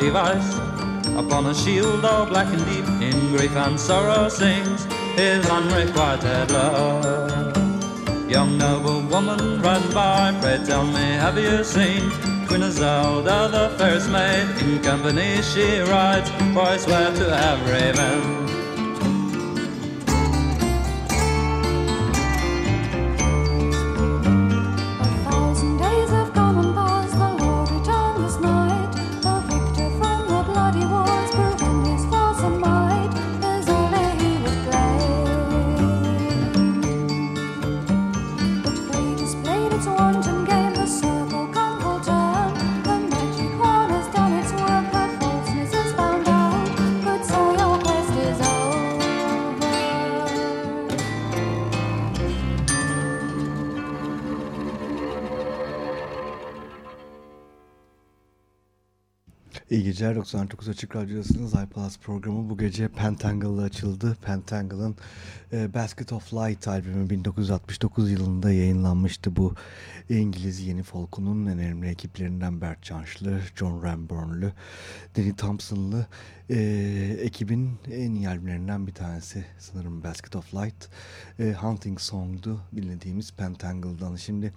device. Upon a shield all black and deep, in grief and sorrow sings his unrequited love. Young noble woman by, pray tell me, have you seen Queen Zelda, the fairest maid? In company she rides, for I swear to have raven. Geceler 99 Açık Radyo'dasınız. iPlus programı bu gece Pentangle'la açıldı. Pentangle'ın e, Basket of Light albümü 1969 yılında yayınlanmıştı. Bu İngiliz yeni folkunun en önemli ekiplerinden Bert Chanch'lı, John Ramburn'lu, Danny Thompson'lı e, ekibin en iyi albümlerinden bir tanesi sanırım Basket of Light. E, Hunting Song'du dinlediğimiz Pentangle'dan. Şimdi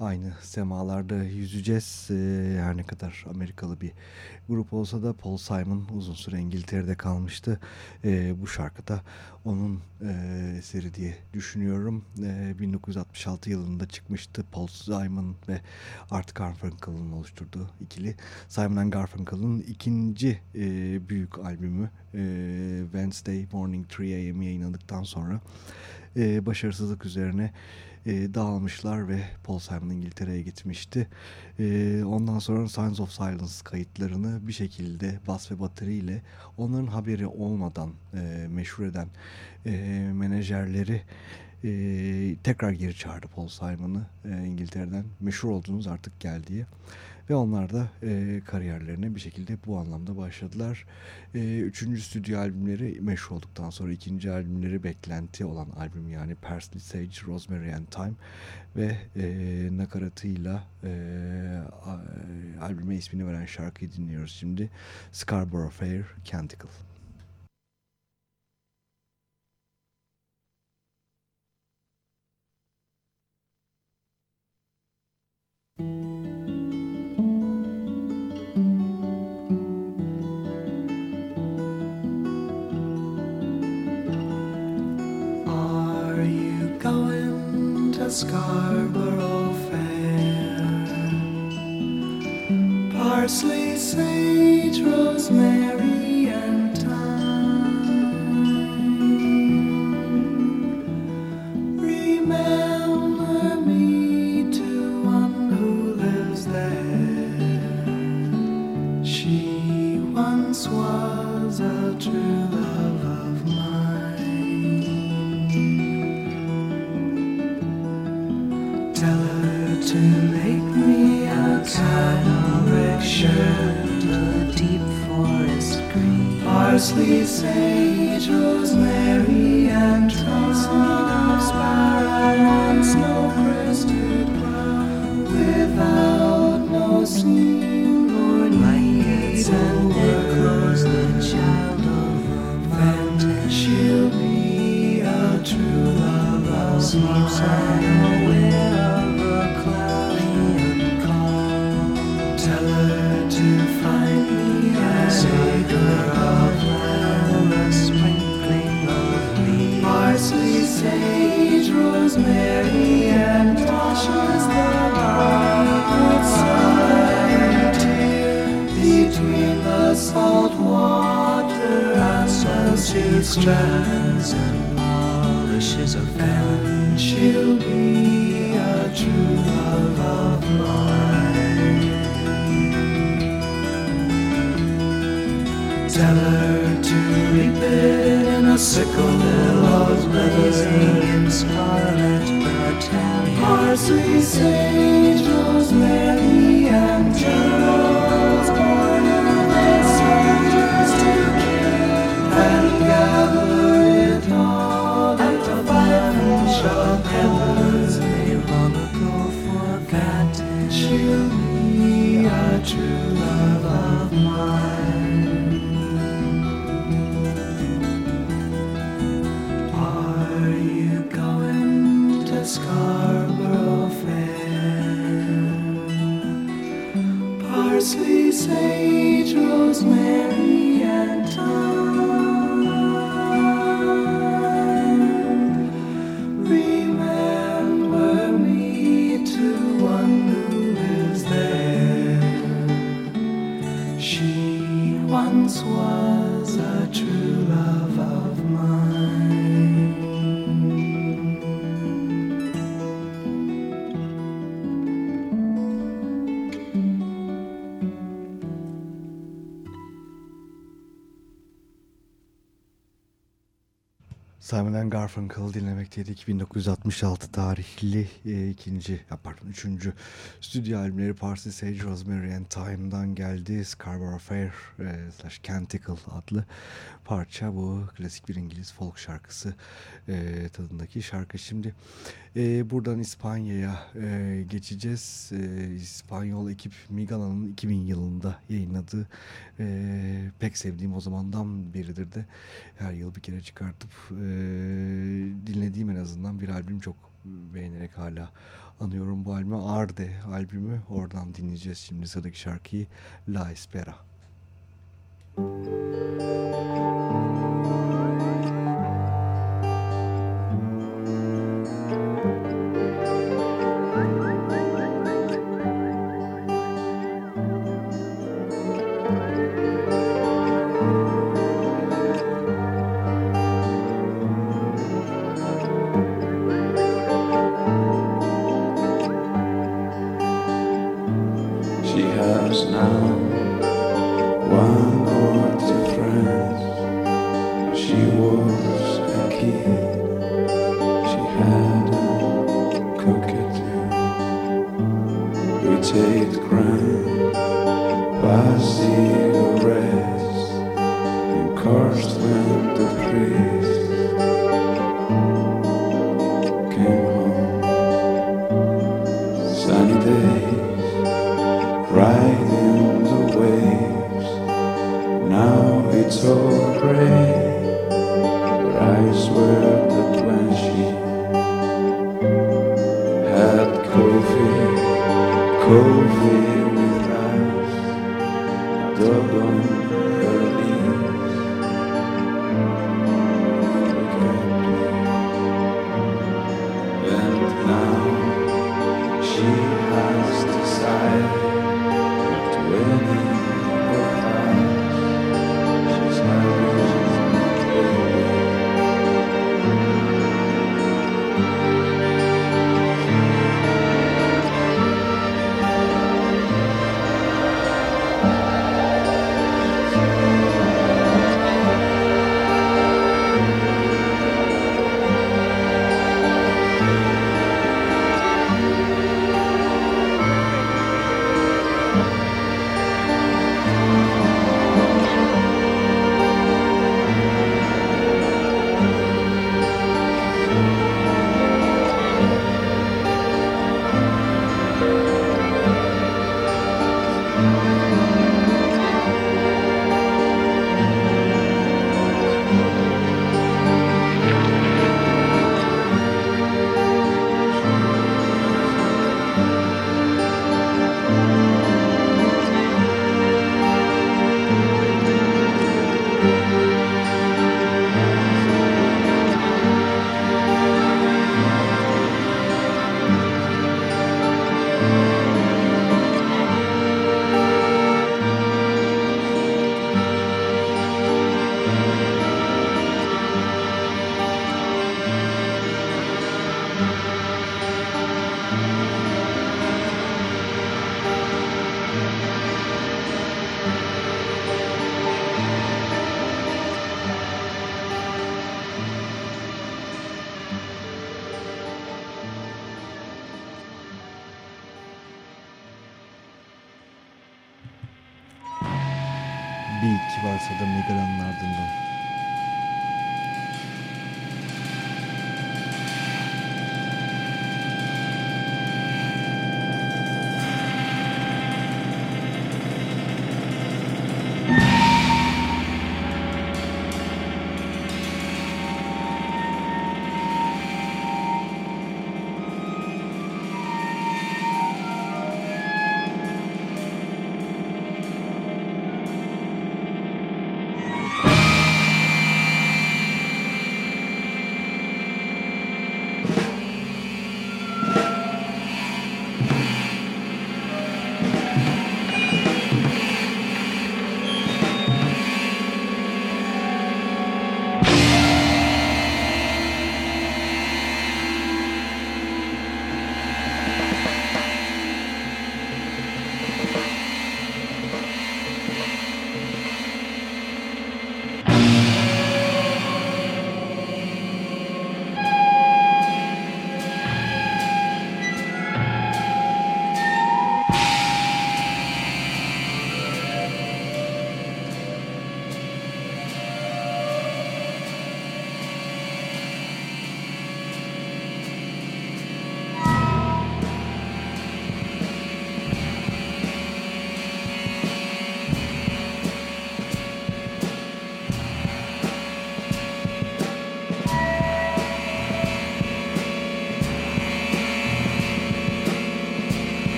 aynı semalarda yüzeceğiz. E, her ne kadar Amerikalı bir grup olsa da Paul Simon uzun süre İngiltere'de kalmıştı. E, bu şarkıda onun e, eseri diye düşünüyorum. E, 1966 yılında çıkmıştı Paul Simon ve Art Garfunkel'ın oluşturduğu ikili. Simon Garfunkel'ın ikinci e, büyük albümü e, Wednesday Morning 3 AM yayınladıktan sonra e, başarısızlık üzerine e, dağılmışlar ve Paul Simon İngiltere'ye gitmişti. E, ondan sonra Signs of Silence kayıtlarını bir şekilde bas ve bateri ile onların haberi olmadan e, meşhur eden e, menajerleri e, tekrar geri çağırdı Paul Simon'ı e, İngiltere'den. Meşhur oldunuz artık gel diye. Ve onlar da e, kariyerlerine bir şekilde bu anlamda başladılar. E, üçüncü stüdyo albümleri meşhur olduktan sonra ikinci albümleri beklenti olan albüm yani Parsley Sage, Rosemary and Time ve e, nakaratıyla e, albüme ismini veren şarkıyı dinliyoruz şimdi. Scarborough Fair Canticle. Scarborough Fair. Parsley, sage, rosemary, that you be a true love of mine. Garfunkel dinlemekteydik. 1966 tarihli e, ikinci, pardon üçüncü stüdyo albümleri Parsley Sage, Rosemary and Thyme'dan geldi. Scarborough Fair e, slash Canticle adlı parça. Bu klasik bir İngiliz folk şarkısı e, tadındaki şarkı. Şimdi e, buradan İspanya'ya e, geçeceğiz. E, İspanyol ekip Migala'nın 2000 yılında yayınladığı e, pek sevdiğim o zamandan beridir de her yıl bir kere çıkartıp e, dinlediğim en azından bir albüm çok beğenerek hala anıyorum bu albümü. Arde albümü oradan dinleyeceğiz şimdi sıradaki şarkıyı La Espera. Müzik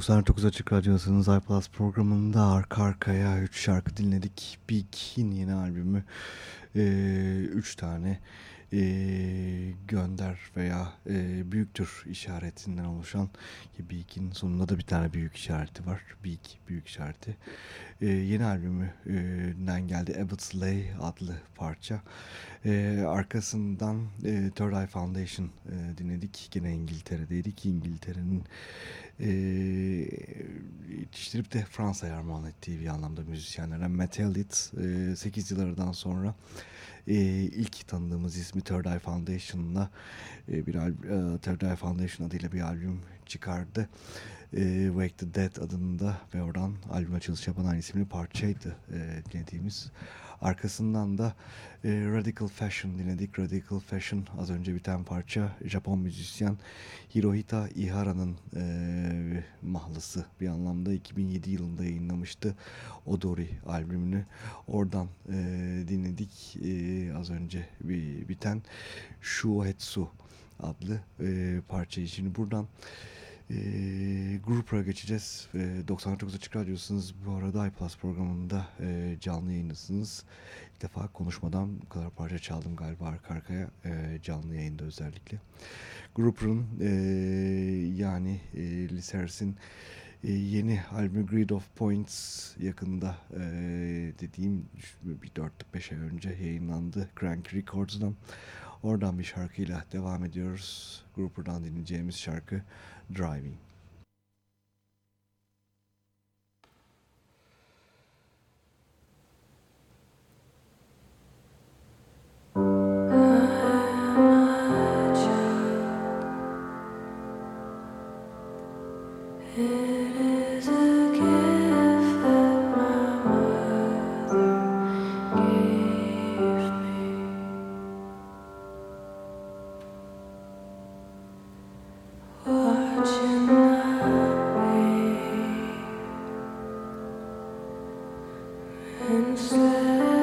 99 Açık Radyosu'nun iPlus programında arka arkaya 3 şarkı dinledik. Big'in yeni albümü 3 e, tane e, gönder veya e, büyüktür işaretinden oluşan ki Big'in sonunda da bir tane büyük işareti var. Big büyük işareti. E, yeni albümünden geldi Abbott's Lay adlı parça. E, arkasından e, Third Eye Foundation e, dinledik. Gene İngiltere'deydik. İngiltere'nin e, yetiştirip de Fransa'ya armağan ettiği bir anlamda müzisyenlerden Metallit e, 8 yıllardan sonra e, ilk tanıdığımız ismi Third Eye Foundation'la e, bir e, Third Eye Foundation adıyla bir albüm çıkardı. E, Wake the Dead adında ve oradan albüm açılışı yapan aynı isimli parçaydı e, dinlediğimiz. Arkasından da e, Radical Fashion dinledik. Radical Fashion az önce biten parça Japon müzisyen Hirohita Ihara'nın e, mahlısı bir anlamda 2007 yılında yayınlamıştı Odori albümünü. Oradan e, dinledik e, az önce bir, biten Shuhetsu adlı e, parçayı. Şimdi buradan Grup'a geçeceğiz. E, 99 Açık Radyosu'nuz bu arada iPlus programında e, canlı yayındasınız. İlk defa konuşmadan bu kadar parça çaldım galiba arka arkaya e, canlı yayında özellikle. Grup'un e, yani e, Lisers'in e, yeni albümü Grid of Points yakında e, dediğim bir 4-5 ay önce yayınlandı Crank Records'dan. Oradan bir şarkıyla devam ediyoruz. Grup'dan dinleyeceğimiz şarkı Driving. and slept.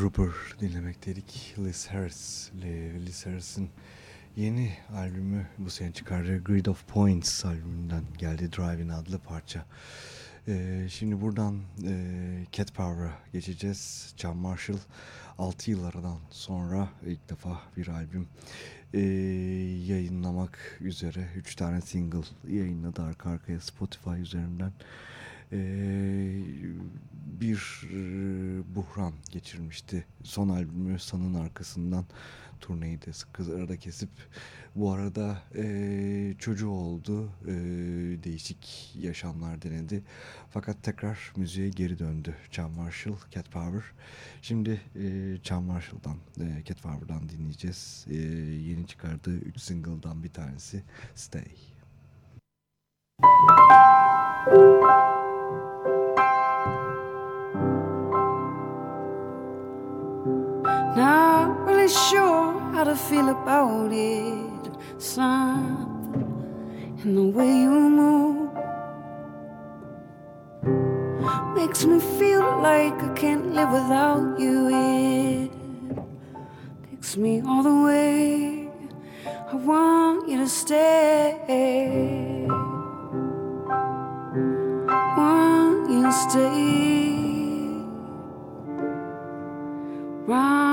Grouper dinlemekteydik. Liz Harris, Liz Harris'in yeni albümü bu sene çıkardığı Grid of Points albümünden geldi Driving adlı parça. Ee, şimdi buradan e, Cat Power'a geçeceğiz. John Marshall 6 yıl aradan sonra ilk defa bir albüm e, yayınlamak üzere 3 tane single yayınladı arka arkaya Spotify üzerinden e, bir e, buhran geçirmişti. Son albümü San'ın arkasından turneyi de sıkı arada kesip bu arada e, çocuğu oldu. E, değişik yaşamlar denedi. Fakat tekrar müziğe geri döndü. John Marshall, Cat Power. Şimdi e, John Marshall'dan, e, Cat Power'dan dinleyeceğiz. E, yeni çıkardığı 3 single'dan bir tanesi Stay. Really sure how to feel about it. Something in the way you move makes me feel like I can't live without you. It takes me all the way. I want you to stay. Want you to stay. Round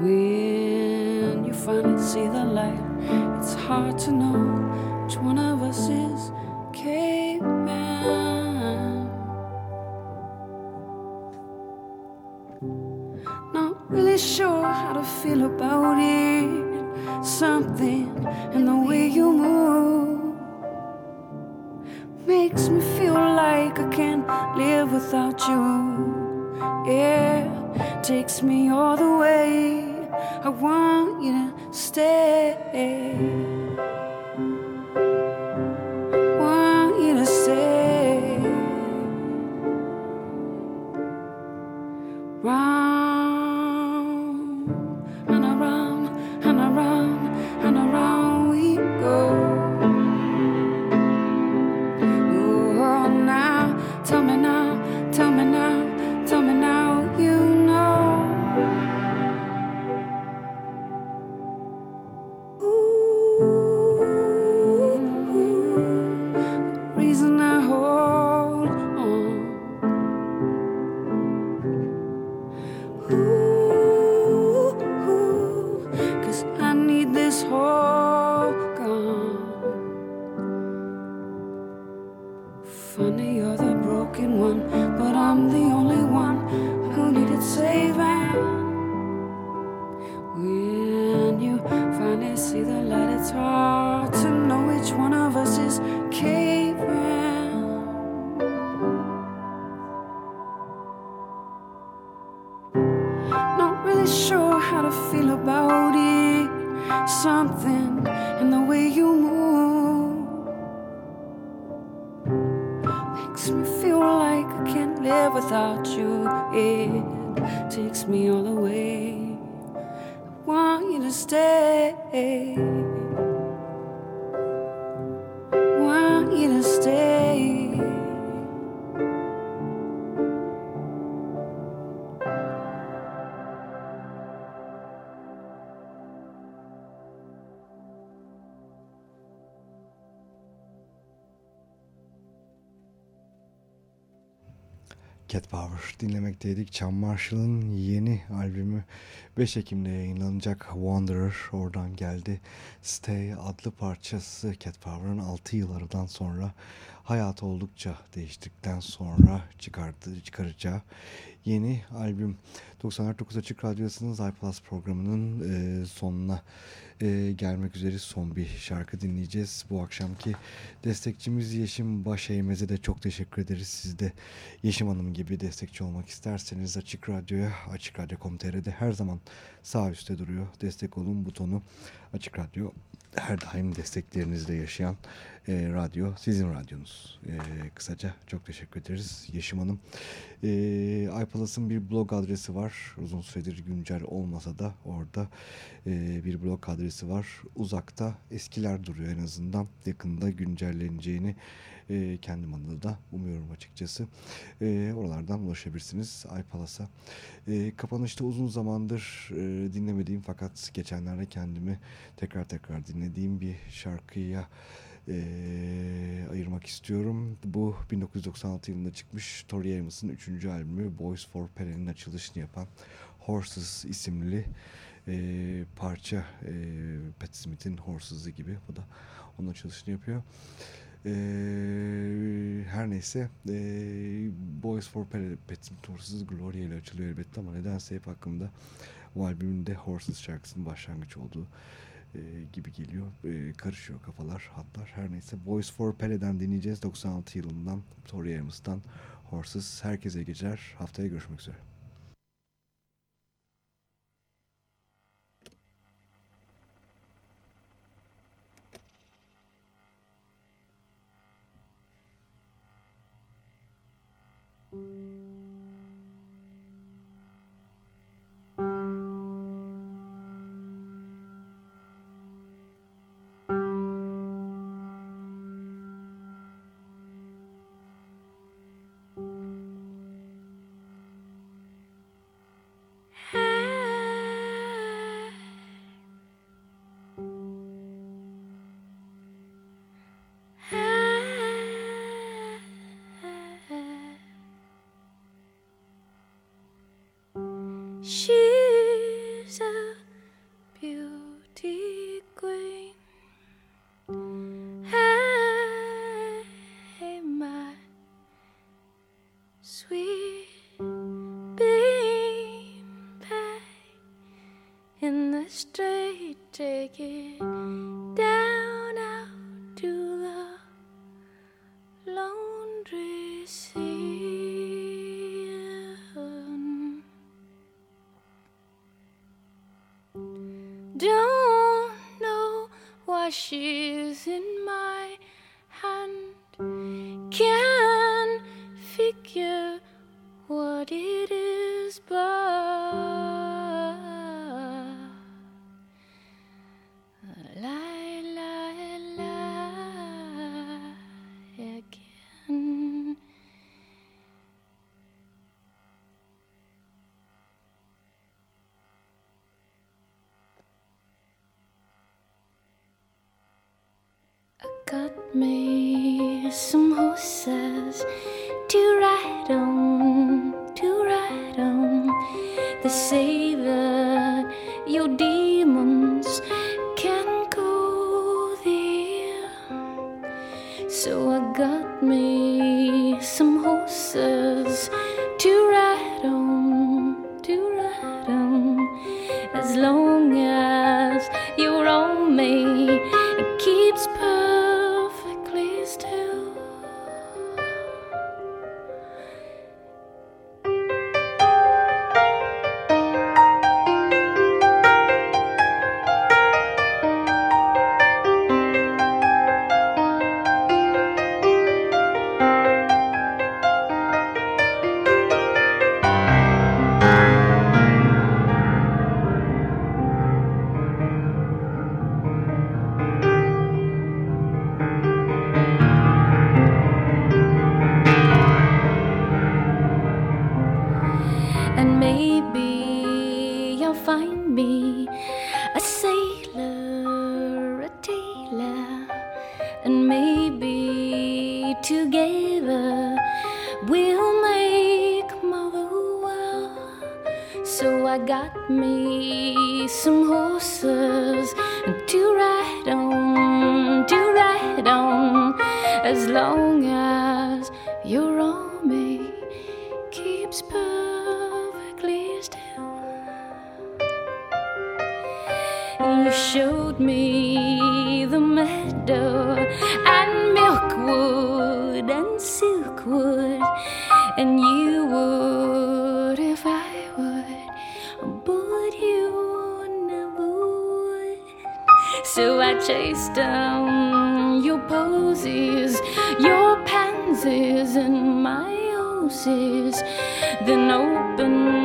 When you finally see the light, it's hard to know which one of us is caving. Not really sure how to feel about it. Something Something in the way you move makes me feel like I can't live without you. It takes me all the way. I want you to stay. Cat Power dinlemekteydik. Chan Marshall'ın yeni albümü 5 Ekim'de yayınlanacak Wanderer oradan geldi. Stay adlı parçası Cat Power'ın 6 yıl aradan sonra hayatı oldukça değiştikten sonra çıkardığı, çıkaracağı yeni albüm 99 Açık Radyosu'nun iPlus programının e, sonuna e, gelmek üzere son bir şarkı dinleyeceğiz. Bu akşamki destekçimiz Yeşim Başeymez'e de çok teşekkür ederiz. Siz de Yeşim Hanım gibi destekçi olmak isterseniz Açık Radyo'ya Açık Radyo.com.tr'de her zaman sağ üstte duruyor. Destek olun butonu Açık Radyo her daim desteklerinizle yaşayan e, radyo sizin radyonuz. E, kısaca çok teşekkür ederiz Yeşim Hanım. E, iPalas'ın bir blog adresi var. Uzun süredir güncel olmasa da orada e, bir blog adresi var. Uzakta eskiler duruyor en azından. Yakında güncelleneceğini e, kendim adına da umuyorum açıkçası. E, oralardan ulaşabilirsiniz iPalas'a. E, kapanışta uzun zamandır e, dinlemediğim fakat geçenlerde kendimi tekrar tekrar dinlediğim bir şarkıya e, ayırmak istiyorum. Bu 1996 yılında çıkmış Tori Amos'un 3. albümü Boys for Peren'in açılışını yapan Horses isimli e, parça e, Pat Smith'in Horses'ı gibi bu da onun açılışını yapıyor. Ee, her neyse e, Boys for Pet Horses Gloria ile açılıyor elbette ama nedense hep hakkımda o albümün de Horses şarkısının başlangıç olduğu e, gibi geliyor. E, karışıyor kafalar, hatlar. Her neyse Boys for Pele'den dinleyeceğiz. 96 yılından Tori Amos'tan Horses. Herkese geceler. Haftaya görüşmek üzere. straight, take it down out to the laundry scene. Don't know why she's in you'll find me a sailor, a tailor, and maybe together we'll make Motherwell. So I got me some horses to ride on, to ride on, as long as chase down your posies, your pansies, and my roses, then open.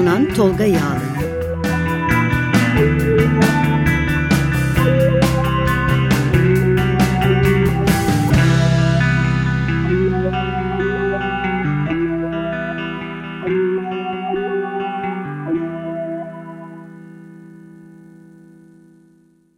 sunan Tolga Yağlı.